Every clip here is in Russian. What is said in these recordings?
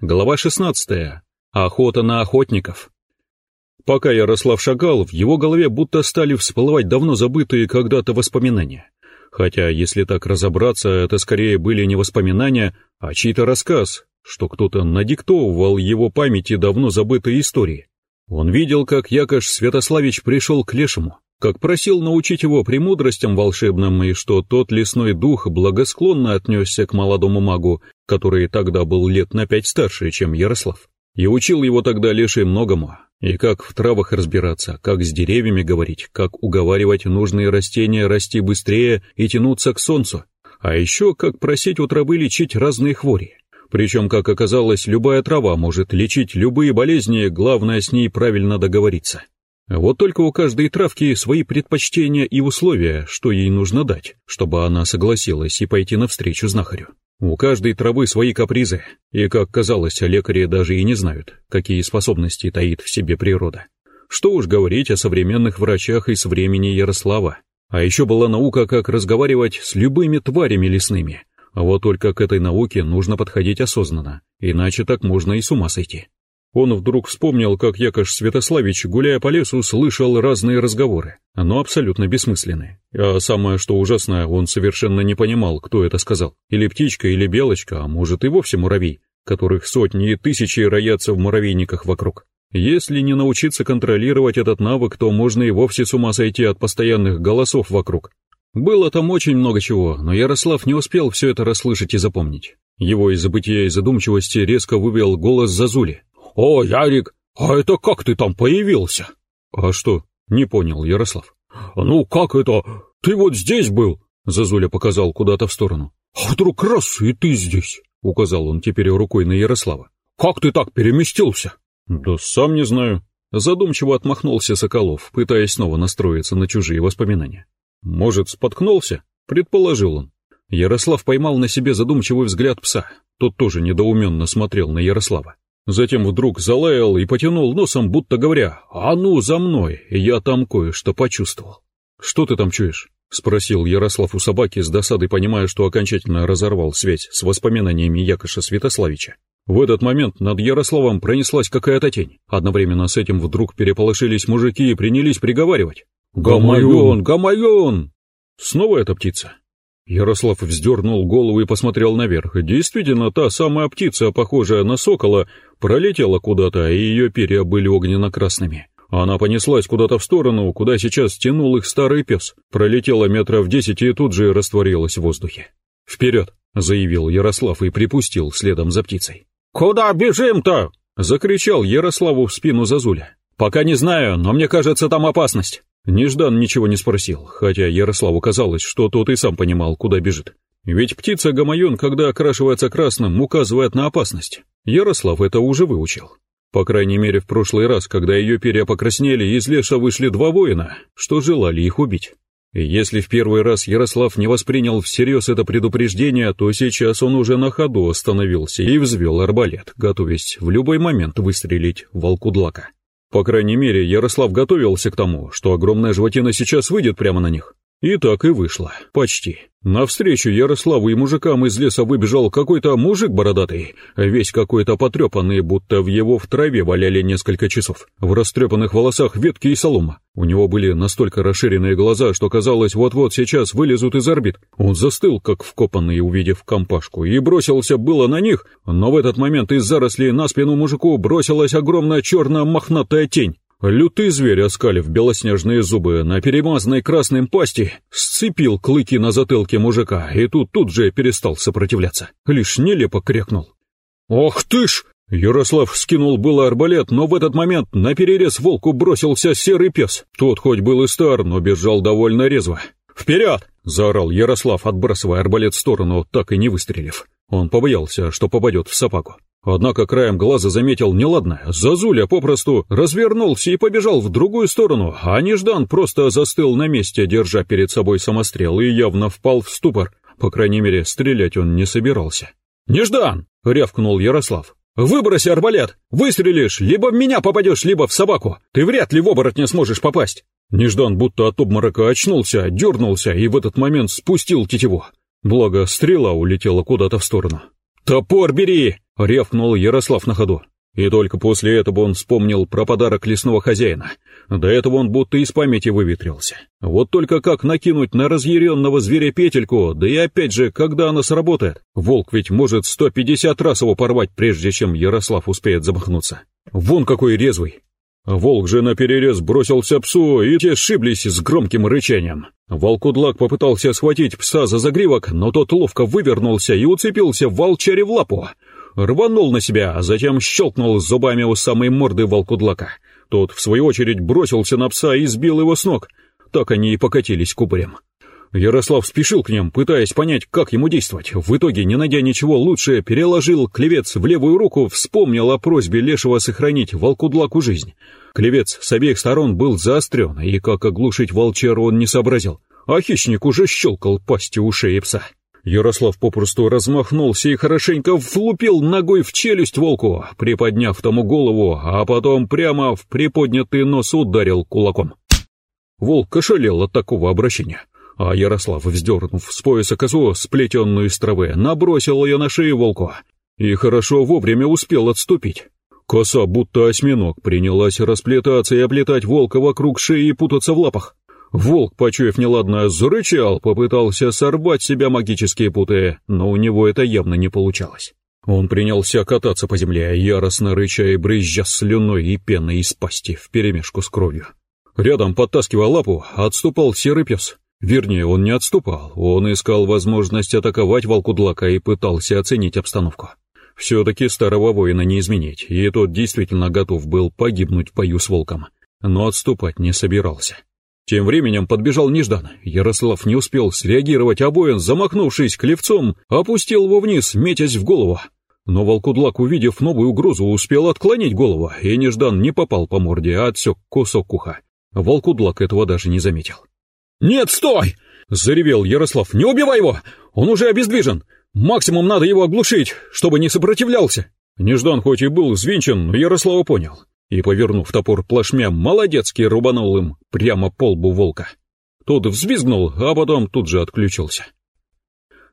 Глава 16. Охота на охотников. Пока Ярослав шагал, в его голове будто стали всплывать давно забытые когда-то воспоминания. Хотя, если так разобраться, это скорее были не воспоминания, а чей-то рассказ, что кто-то надиктовывал его памяти давно забытые истории. Он видел, как Якош Святославич пришел к Лешему, как просил научить его премудростям волшебным, и что тот лесной дух благосклонно отнесся к молодому магу, который тогда был лет на пять старше, чем Ярослав. И учил его тогда Леший многому, и как в травах разбираться, как с деревьями говорить, как уговаривать нужные растения расти быстрее и тянуться к солнцу, а еще как просить у травы лечить разные хвори. Причем, как оказалось, любая трава может лечить любые болезни, главное с ней правильно договориться. Вот только у каждой травки свои предпочтения и условия, что ей нужно дать, чтобы она согласилась и пойти навстречу знахарю. У каждой травы свои капризы, и, как казалось, лекари даже и не знают, какие способности таит в себе природа. Что уж говорить о современных врачах из времени Ярослава. А еще была наука, как разговаривать с любыми тварями лесными. А вот только к этой науке нужно подходить осознанно, иначе так можно и с ума сойти. Он вдруг вспомнил, как Якош Святославич, гуляя по лесу, слышал разные разговоры, но абсолютно бессмысленные. А самое что ужасное, он совершенно не понимал, кто это сказал. Или птичка, или белочка, а может и вовсе муравей, которых сотни и тысячи роятся в муравейниках вокруг. Если не научиться контролировать этот навык, то можно и вовсе с ума сойти от постоянных голосов вокруг. Было там очень много чего, но Ярослав не успел все это расслышать и запомнить. Его из забытия и задумчивости резко вывел голос Зазули. «О, Ярик, а это как ты там появился?» «А что?» — не понял Ярослав. «Ну, как это? Ты вот здесь был?» Зазуля показал куда-то в сторону. «А вдруг раз, и ты здесь?» — указал он теперь рукой на Ярослава. «Как ты так переместился?» «Да сам не знаю». Задумчиво отмахнулся Соколов, пытаясь снова настроиться на чужие воспоминания. «Может, споткнулся?» — предположил он. Ярослав поймал на себе задумчивый взгляд пса. Тот тоже недоуменно смотрел на Ярослава. Затем вдруг залаял и потянул носом, будто говоря, «А ну, за мной, я там кое-что почувствовал». «Что ты там чуешь?» — спросил Ярослав у собаки с досадой, понимая, что окончательно разорвал связь с воспоминаниями Якоша Святославича. В этот момент над Ярославом пронеслась какая-то тень. Одновременно с этим вдруг переполошились мужики и принялись приговаривать. «Гамайон! Гамайон!» Снова эта птица. Ярослав вздернул голову и посмотрел наверх. Действительно, та самая птица, похожая на сокола, пролетела куда-то, и ее перья были огненно-красными. Она понеслась куда-то в сторону, куда сейчас тянул их старый пес. Пролетела метров десять и тут же растворилась в воздухе. «Вперед!» — заявил Ярослав и припустил следом за птицей. «Куда бежим-то?» — закричал Ярославу в спину Зазуля. «Пока не знаю, но мне кажется, там опасность». Неждан ничего не спросил, хотя Ярославу казалось, что тот и сам понимал, куда бежит. Ведь птица-гамайон, когда окрашивается красным, указывает на опасность. Ярослав это уже выучил. По крайней мере, в прошлый раз, когда ее перья покраснели, из леса вышли два воина, что желали их убить. И если в первый раз Ярослав не воспринял всерьез это предупреждение, то сейчас он уже на ходу остановился и взвел арбалет, готовясь в любой момент выстрелить волку Длака. По крайней мере, Ярослав готовился к тому, что огромная животина сейчас выйдет прямо на них. И так и вышло. Почти. Навстречу Ярославу и мужикам из леса выбежал какой-то мужик бородатый, весь какой-то потрепанный, будто в его в траве валяли несколько часов. В растрепанных волосах ветки и солома. У него были настолько расширенные глаза, что казалось, вот-вот сейчас вылезут из орбит. Он застыл, как вкопанный, увидев компашку, и бросился было на них, но в этот момент из зарослей на спину мужику бросилась огромная черная мохнатая тень. Лютый зверь, оскалив белоснежные зубы на перемазанной красным пасти, сцепил клыки на затылке мужика и тут тут же перестал сопротивляться, лишь нелепо крякнул. «Ох ты ж!» Ярослав скинул было арбалет, но в этот момент на перерез волку бросился серый пес. Тот хоть был и стар, но бежал довольно резво. «Вперед!» — заорал Ярослав, отбрасывая арбалет в сторону, так и не выстрелив. Он побоялся, что попадет в собаку. Однако краем глаза заметил неладное. Зазуля попросту развернулся и побежал в другую сторону, а Неждан просто застыл на месте, держа перед собой самострел, и явно впал в ступор. По крайней мере, стрелять он не собирался. «Неждан!» — рявкнул Ярослав. «Выброси арбалет! Выстрелишь, либо в меня попадешь, либо в собаку! Ты вряд ли в оборотня сможешь попасть!» Неждан будто от обморока очнулся, дернулся и в этот момент спустил тетиву. Благо, стрела улетела куда-то в сторону. «Топор бери!» — рявкнул Ярослав на ходу. И только после этого он вспомнил про подарок лесного хозяина. До этого он будто из памяти выветрился. Вот только как накинуть на разъяренного зверя петельку, да и опять же, когда она сработает? Волк ведь может 150 раз его порвать, прежде чем Ярослав успеет замахнуться. Вон какой резвый. Волк же на перерез бросился псу, и те сшиблись с громким рычанием. Волкудлак попытался схватить пса за загривок, но тот ловко вывернулся и уцепился волчаре в лапу. Рванул на себя, а затем щелкнул зубами у самой морды волкудлака. Тот, в свою очередь, бросился на пса и сбил его с ног. Так они и покатились кубарем. Ярослав спешил к ним, пытаясь понять, как ему действовать. В итоге, не найдя ничего лучше, переложил клевец в левую руку, вспомнил о просьбе Лешего сохранить волкудлаку жизнь. Клевец с обеих сторон был заострен, и как оглушить волчару он не сообразил, а хищник уже щелкал пастью у шеи пса. Ярослав попросту размахнулся и хорошенько влупил ногой в челюсть волку, приподняв тому голову, а потом прямо в приподнятый нос ударил кулаком. Волк ошалел от такого обращения а Ярослав, вздернув с пояса козу, сплетенную из травы, набросил ее на шею волку и хорошо вовремя успел отступить. Коса, будто осьминог, принялась расплетаться и облетать волка вокруг шеи и путаться в лапах. Волк, почуяв неладное, зарычал, попытался сорвать себя магические путы, но у него это явно не получалось. Он принялся кататься по земле, яростно рыча и брызжа слюной и пеной из пасти вперемешку с кровью. Рядом, подтаскивая лапу, отступал серый пес. Вернее, он не отступал, он искал возможность атаковать волкудлака и пытался оценить обстановку. Все-таки старого воина не изменить, и тот действительно готов был погибнуть в бою с волком, но отступать не собирался. Тем временем подбежал Неждан. Ярослав не успел среагировать, а воин, замахнувшись клевцом, опустил его вниз, метясь в голову. Но волкудлак, увидев новую угрозу, успел отклонить голову, и Неждан не попал по морде, а отсек кусок уха. Волкудлак этого даже не заметил. «Нет, стой!» — заревел Ярослав. «Не убивай его! Он уже обездвижен! Максимум надо его оглушить, чтобы не сопротивлялся!» Неждан хоть и был взвинчен, но Ярослава понял. И, повернув топор плашмя, молодецкий рубанул им прямо по лбу волка. Тот взвизгнул, а потом тут же отключился.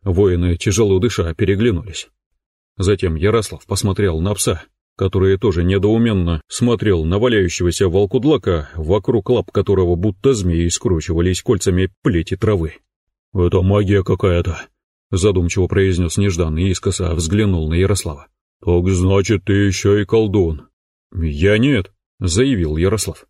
Воины, тяжело дыша, переглянулись. Затем Ярослав посмотрел на пса, который тоже недоуменно смотрел на валяющегося волкудлака, вокруг лап которого будто змеи скручивались кольцами плети травы. «Это магия какая-то», — задумчиво произнес Неждан и искоса взглянул на Ярослава. «Так значит, ты еще и колдун». «Я нет», — заявил Ярослав.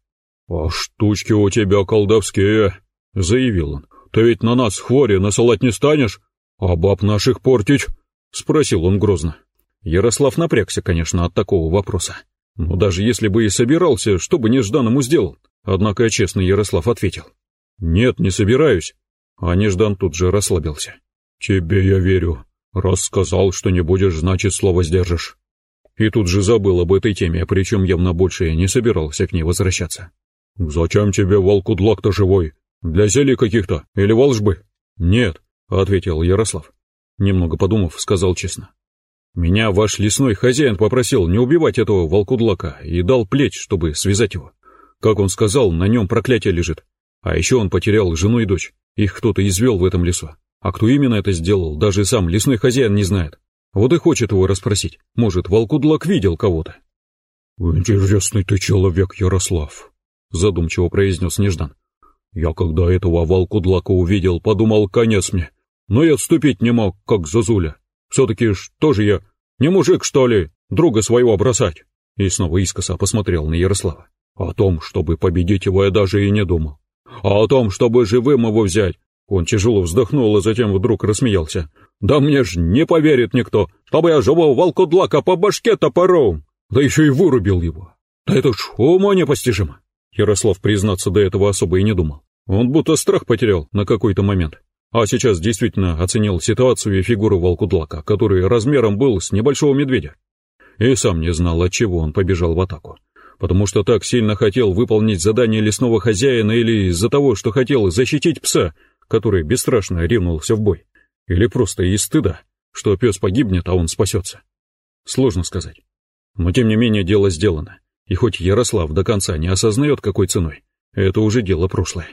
«А штучки у тебя колдовские», — заявил он. «Ты ведь на нас хвори насылать не станешь, а баб наших портить?» — спросил он грозно. Ярослав напрягся, конечно, от такого вопроса. Но даже если бы и собирался, что бы Неждан сделал? Однако честно Ярослав ответил. «Нет, не собираюсь». А Неждан тут же расслабился. «Тебе я верю. Раз сказал, что не будешь, значит, слово сдержишь». И тут же забыл об этой теме, причем явно больше не собирался к ней возвращаться. «Зачем тебе волкудлак-то живой? Для зелий каких-то или волжбы?» «Нет», — ответил Ярослав. Немного подумав, сказал честно. Меня ваш лесной хозяин попросил не убивать этого волкудлака и дал плеть, чтобы связать его. Как он сказал, на нем проклятие лежит. А еще он потерял жену и дочь. Их кто-то извел в этом лесу. А кто именно это сделал, даже сам лесной хозяин не знает. Вот и хочет его расспросить. Может, волкудлак видел кого-то. «Интересный ты человек, Ярослав», — задумчиво произнес Неждан. «Я когда этого волкудлака увидел, подумал, конец мне. Но я отступить не мог, как Зазуля. Все-таки что же я, не мужик, что ли, друга своего бросать?» И снова искоса посмотрел на Ярослава. «О том, чтобы победить его, я даже и не думал. А о том, чтобы живым его взять...» Он тяжело вздохнул, и затем вдруг рассмеялся. «Да мне ж не поверит никто, чтобы я живого волкодлака по башке топором! Да еще и вырубил его! Да это ж ума непостижимо!» Ярослав, признаться, до этого особо и не думал. Он будто страх потерял на какой-то момент. А сейчас действительно оценил ситуацию и фигуру волкудлака, который размером был с небольшого медведя. И сам не знал, от чего он побежал в атаку. Потому что так сильно хотел выполнить задание лесного хозяина или из-за того, что хотел защитить пса, который бесстрашно ринулся в бой. Или просто из стыда, что пес погибнет, а он спасется. Сложно сказать. Но тем не менее дело сделано. И хоть Ярослав до конца не осознает, какой ценой, это уже дело прошлое.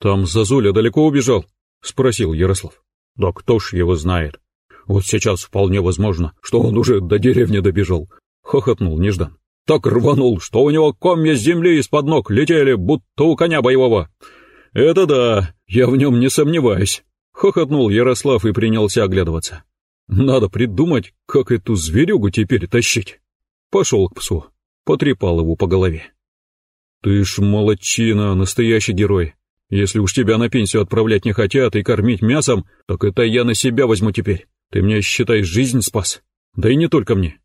«Там Зазуля далеко убежал?» — спросил Ярослав. «Да кто ж его знает? Вот сейчас вполне возможно, что он уже до деревни добежал. Хохотнул Неждан. Так рванул, что у него комья земли из-под ног летели, будто у коня боевого. Это да, я в нем не сомневаюсь. Хохотнул Ярослав и принялся оглядываться. Надо придумать, как эту зверюгу теперь тащить. Пошел к псу, потрепал его по голове. Ты ж молодчина, настоящий герой. Если уж тебя на пенсию отправлять не хотят и кормить мясом, так это я на себя возьму теперь. Ты мне, считай, жизнь спас. Да и не только мне.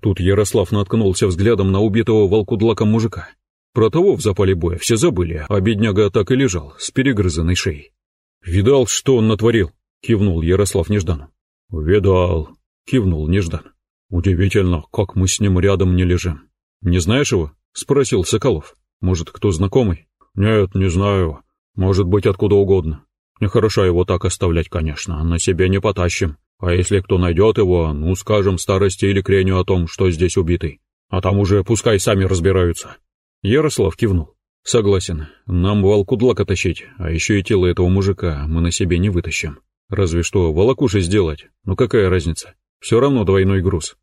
Тут Ярослав наткнулся взглядом на убитого волкудлаком мужика. Про того в запале боя все забыли, а бедняга так и лежал, с перегрызанной шеей. «Видал, что он натворил?» — кивнул Ярослав Неждану. «Видал», — кивнул Неждан. «Удивительно, как мы с ним рядом не лежим. Не знаешь его?» — спросил Соколов. «Может, кто знакомый?» «Нет, не знаю. Может быть, откуда угодно. Нехорошо его так оставлять, конечно, на себе не потащим. А если кто найдет его, ну, скажем, старости или креню о том, что здесь убитый. А там уже пускай сами разбираются». Ярослав кивнул. «Согласен. Нам волкудлака тащить, а еще и тело этого мужика мы на себе не вытащим. Разве что волокуши сделать, но какая разница? Все равно двойной груз.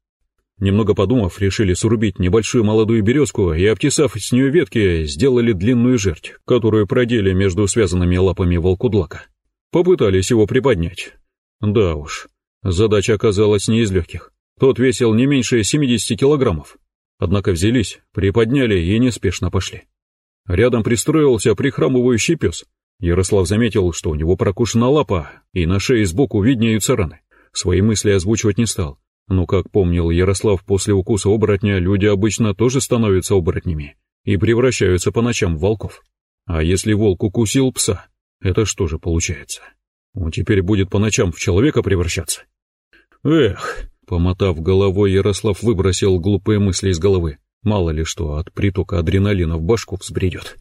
Немного подумав, решили срубить небольшую молодую березку и, обтесав с нее ветки, сделали длинную жерть, которую продели между связанными лапами волкудлака. Попытались его приподнять. Да уж, задача оказалась не из легких. Тот весил не меньше 70 килограммов. Однако взялись, приподняли и неспешно пошли. Рядом пристроился прихрамывающий пес. Ярослав заметил, что у него прокушена лапа, и на шее сбоку виднеются раны. Свои мысли озвучивать не стал, но, как помнил Ярослав, после укуса оборотня люди обычно тоже становятся оборотнями и превращаются по ночам в волков. А если волк укусил пса, это что же получается? Он теперь будет по ночам в человека превращаться? Эх, помотав головой, Ярослав выбросил глупые мысли из головы. Мало ли что от притока адреналина в башку взбредет.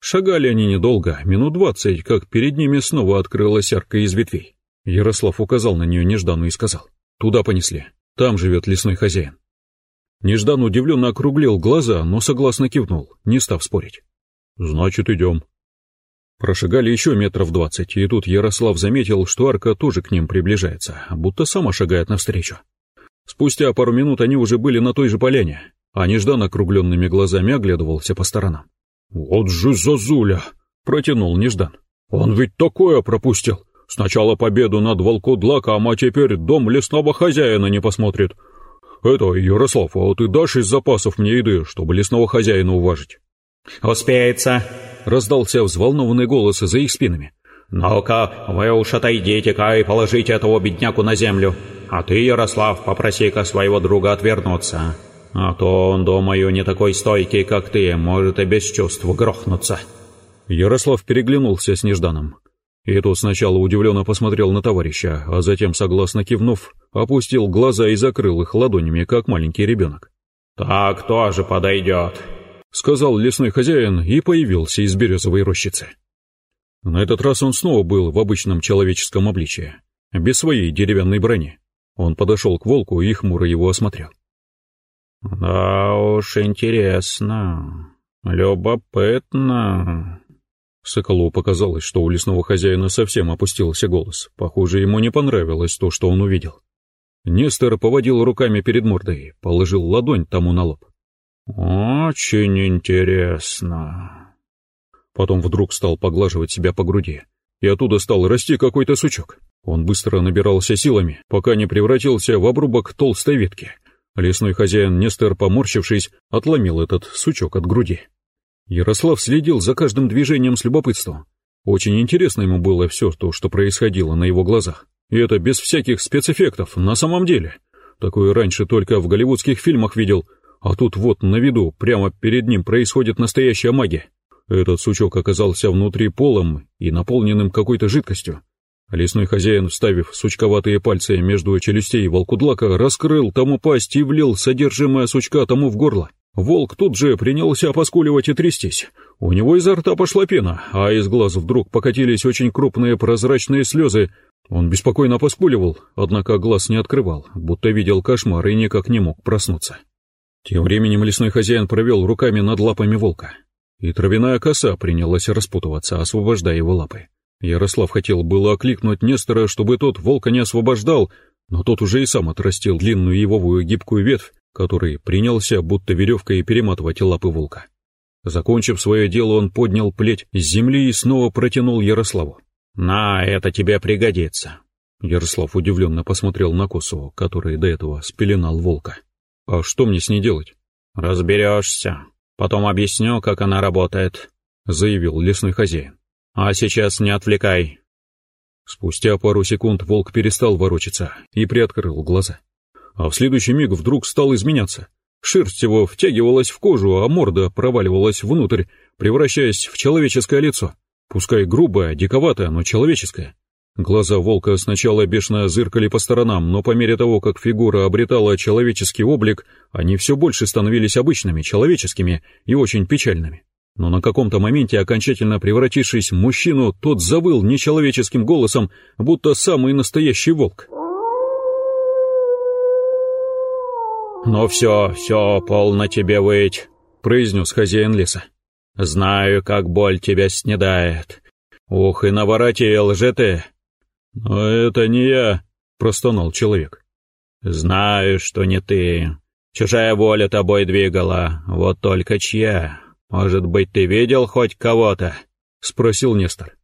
Шагали они недолго, минут двадцать, как перед ними снова открылась арка из ветвей. Ярослав указал на нее нежданно и сказал. Туда понесли. Там живет лесной хозяин. Неждан удивленно округлил глаза, но согласно кивнул, не став спорить. «Значит, идем». Прошагали еще метров двадцать, и тут Ярослав заметил, что арка тоже к ним приближается, будто сама шагает навстречу. Спустя пару минут они уже были на той же поляне, а Неждан округленными глазами оглядывался по сторонам. «Вот же зазуля!» — протянул Неждан. «Он ведь такое пропустил! Сначала победу над волкодлаком, а теперь дом лесного хозяина не посмотрит. Это, Ярослав, а ты дашь из запасов мне еды, чтобы лесного хозяина уважить?» «Успеется», — раздался взволнованный голос за их спинами. «Ну-ка, вы уж отойдите-ка и положите этого бедняку на землю. А ты, Ярослав, попроси-ка своего друга отвернуться. А то он, думаю, не такой стойкий, как ты, может и без чувств грохнуться». Ярослав переглянулся с Нежданом. И тот сначала удивленно посмотрел на товарища, а затем, согласно кивнув, опустил глаза и закрыл их ладонями, как маленький ребенок. «Так тоже подойдет», — сказал лесной хозяин и появился из березовой рощицы. На этот раз он снова был в обычном человеческом обличии, без своей деревянной брони. Он подошел к волку и хмуро его осмотрел. «Да уж, интересно, любопытно», Соколову показалось, что у лесного хозяина совсем опустился голос. Похоже, ему не понравилось то, что он увидел. Нестор поводил руками перед мордой, положил ладонь тому на лоб. «Очень интересно». Потом вдруг стал поглаживать себя по груди, и оттуда стал расти какой-то сучок. Он быстро набирался силами, пока не превратился в обрубок толстой ветки. Лесной хозяин Нестор, поморщившись, отломил этот сучок от груди. Ярослав следил за каждым движением с любопытством. Очень интересно ему было все то, что происходило на его глазах. И это без всяких спецэффектов, на самом деле. Такое раньше только в голливудских фильмах видел, а тут вот на виду, прямо перед ним происходит настоящая магия. Этот сучок оказался внутри полом и наполненным какой-то жидкостью. Лесной хозяин, вставив сучковатые пальцы между челюстей волкудлака, раскрыл тому пасть и влил содержимое сучка тому в горло. Волк тут же принялся поскуливать и трястись. У него изо рта пошла пена, а из глаз вдруг покатились очень крупные прозрачные слезы. Он беспокойно поскуливал, однако глаз не открывал, будто видел кошмар и никак не мог проснуться. Тем временем лесной хозяин провел руками над лапами волка, и травяная коса принялась распутываться, освобождая его лапы. Ярослав хотел было окликнуть Нестора, чтобы тот волка не освобождал, но тот уже и сам отрастил длинную ивовую гибкую ветвь, который принялся будто веревкой перематывать лапы волка. Закончив свое дело, он поднял плеть с земли и снова протянул Ярославу. «На, это тебе пригодится». Ярослав удивленно посмотрел на Косову, который до этого спеленал волка. «А что мне с ней делать?» «Разберешься. Потом объясню, как она работает», — заявил лесной хозяин. «А сейчас не отвлекай». Спустя пару секунд волк перестал ворочаться и приоткрыл глаза. А в следующий миг вдруг стал изменяться. Шерсть его втягивалась в кожу, а морда проваливалась внутрь, превращаясь в человеческое лицо. Пускай грубое, диковатое, но человеческое. Глаза волка сначала бешено зыркали по сторонам, но по мере того, как фигура обретала человеческий облик, они все больше становились обычными, человеческими и очень печальными. Но на каком-то моменте, окончательно превратившись в мужчину, тот завыл нечеловеческим голосом, будто самый настоящий волк. «Ну все, все, полно тебе выть», — произнес хозяин леса. «Знаю, как боль тебя снедает. Ух, и наворотил же ты!» «Но это не я», — простонал человек. «Знаю, что не ты. Чужая воля тобой двигала, вот только чья. Может быть, ты видел хоть кого-то?» — спросил Нестор.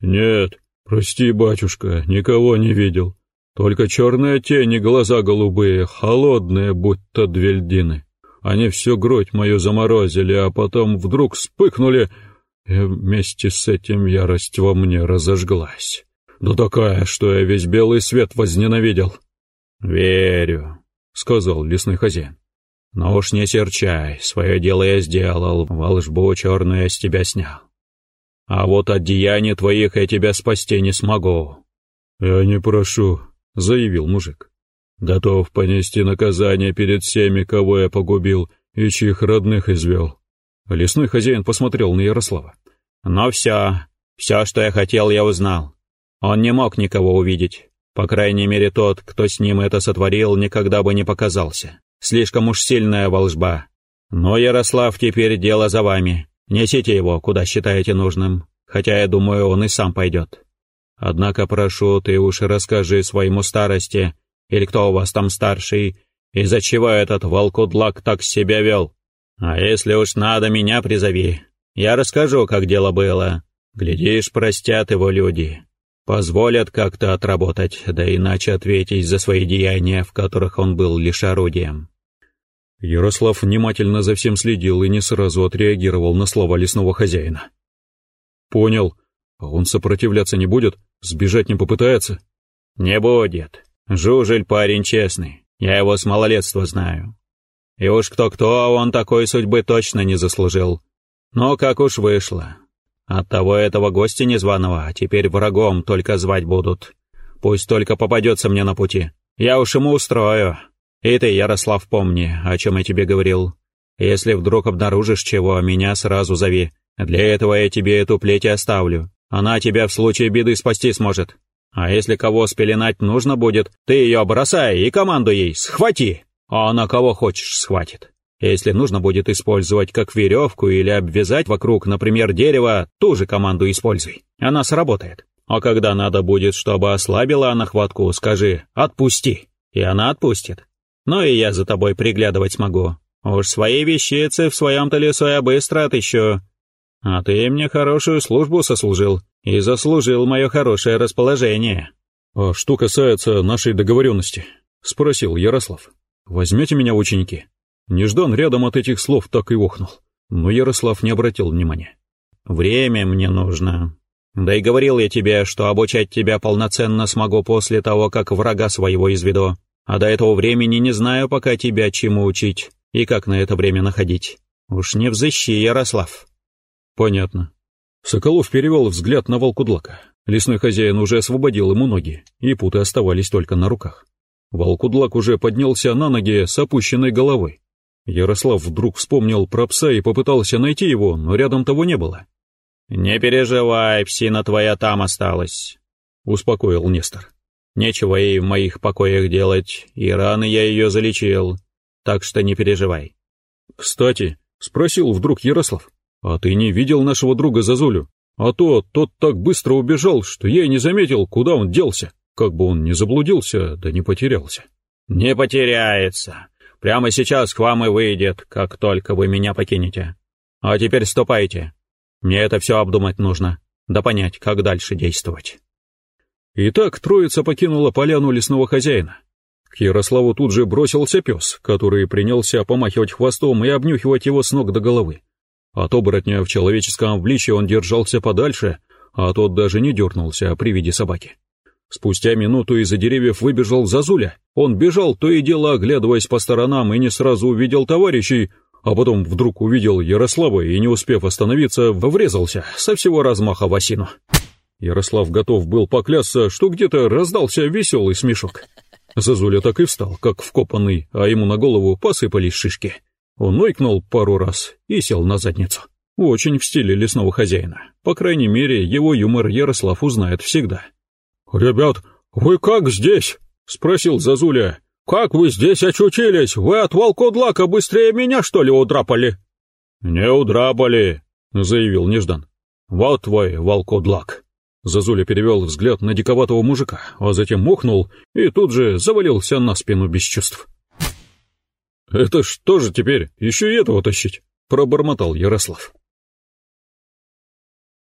«Нет, прости, батюшка, никого не видел. Только черные тени, глаза голубые, холодные, будто две льдины. Они всю грудь мою заморозили, а потом вдруг вспыхнули, и вместе с этим ярость во мне разожглась. Да такая, что я весь белый свет возненавидел. «Верю», — сказал лесной хозяин. «Но уж не серчай, свое дело я сделал, волшбу черную с тебя снял. А вот от деяний твоих я тебя спасти не смогу». «Я не прошу», — заявил мужик. «Готов понести наказание перед всеми, кого я погубил и чьих родных извел». Лесной хозяин посмотрел на Ярослава. «Ну все, все, что я хотел, я узнал. Он не мог никого увидеть. По крайней мере, тот, кто с ним это сотворил, никогда бы не показался. Слишком уж сильная волжба. Но, Ярослав, теперь дело за вами. Несите его, куда считаете нужным, хотя, я думаю, он и сам пойдет. Однако прошу, ты уж расскажи своему старости, или кто у вас там старший, из-за чего этот волкудлак так себя вел. А если уж надо, меня призови. Я расскажу, как дело было. Глядишь, простят его люди. Позволят как-то отработать, да иначе ответить за свои деяния, в которых он был лишь орудием. Ярослав внимательно за всем следил и не сразу отреагировал на слова лесного хозяина. «Понял. А он сопротивляться не будет? Сбежать не попытается?» «Не будет. Жужель парень честный. Я его с малолетства знаю. И уж кто-кто, а он такой судьбы точно не заслужил. Но как уж вышло. Оттого этого гостя незваного теперь врагом только звать будут. Пусть только попадется мне на пути. Я уж ему устрою. И ты, Ярослав, помни, о чем я тебе говорил. Если вдруг обнаружишь чего, меня сразу зови. Для этого я тебе эту плеть оставлю. Она тебя в случае беды спасти сможет. А если кого спеленать нужно будет, ты ее бросай и команду ей «Схвати!» А она кого хочешь схватит. Если нужно будет использовать как веревку или обвязать вокруг, например, дерева, ту же команду используй. Она сработает. А когда надо будет, чтобы ослабила она хватку, скажи «отпусти», и она отпустит. Ну и я за тобой приглядывать смогу. Уж свои вещицы в своем-то лесу я быстро отыщу. А ты мне хорошую службу сослужил и заслужил мое хорошее расположение. «А что касается нашей договоренности?» — спросил Ярослав. «Возьмете меня в ученики?» Неждан рядом от этих слов так и охнул, но Ярослав не обратил внимания. «Время мне нужно. Да и говорил я тебе, что обучать тебя полноценно смогу после того, как врага своего изведу. А до этого времени не знаю пока тебя чему учить и как на это время находить. Уж не взыщи, Ярослав». «Понятно». Соколов перевел взгляд на волкудлака. Лесной хозяин уже освободил ему ноги, и путы оставались только на руках. Волкудлак уже поднялся на ноги с опущенной головой. Ярослав вдруг вспомнил про пса и попытался найти его, но рядом того не было. «Не переживай, псина твоя там осталась», — успокоил Нестор. «Нечего ей в моих покоях делать, и раны я ее залечил, так что не переживай». «Кстати», — спросил вдруг Ярослав, — «а ты не видел нашего друга Зазулю? А то тот так быстро убежал, что я и не заметил, куда он делся, как бы он не заблудился, да не потерялся. Не потеряется. Прямо сейчас к вам и выйдет, как только вы меня покинете. А теперь ступайте. Мне это все обдумать нужно, да понять, как дальше действовать. Итак, троица покинула поляну лесного хозяина. К Ярославу тут же бросился пес, который принялся помахивать хвостом и обнюхивать его с ног до головы. От оборотня в человеческом обличье он держался подальше, а тот даже не дернулся при виде собаки. Спустя минуту из-за деревьев выбежал Зазуля. Он бежал, то и дело оглядываясь по сторонам, и не сразу увидел товарищей, а потом вдруг увидел Ярослава и, не успев остановиться, врезался со всего размаха в осину. Ярослав готов был поклясться, что где-то раздался веселый смешок. Зазуля так и встал, как вкопанный, а ему на голову посыпались шишки. Он ойкнул пару раз и сел на задницу. Очень в стиле лесного хозяина. По крайней мере, его юмор Ярослав узнает всегда. «Ребят, вы как здесь?» — спросил Зазуля. «Как вы здесь очутились? Вы от волкодлака быстрее меня, что ли, удрапали?» «Не удрапали», — заявил Неждан. «Вот твой волкодлак». Зазуля перевел взгляд на диковатого мужика, а затем мухнул и тут же завалился на спину без чувств. «Это что же теперь, еще и этого тащить?» — пробормотал Ярослав.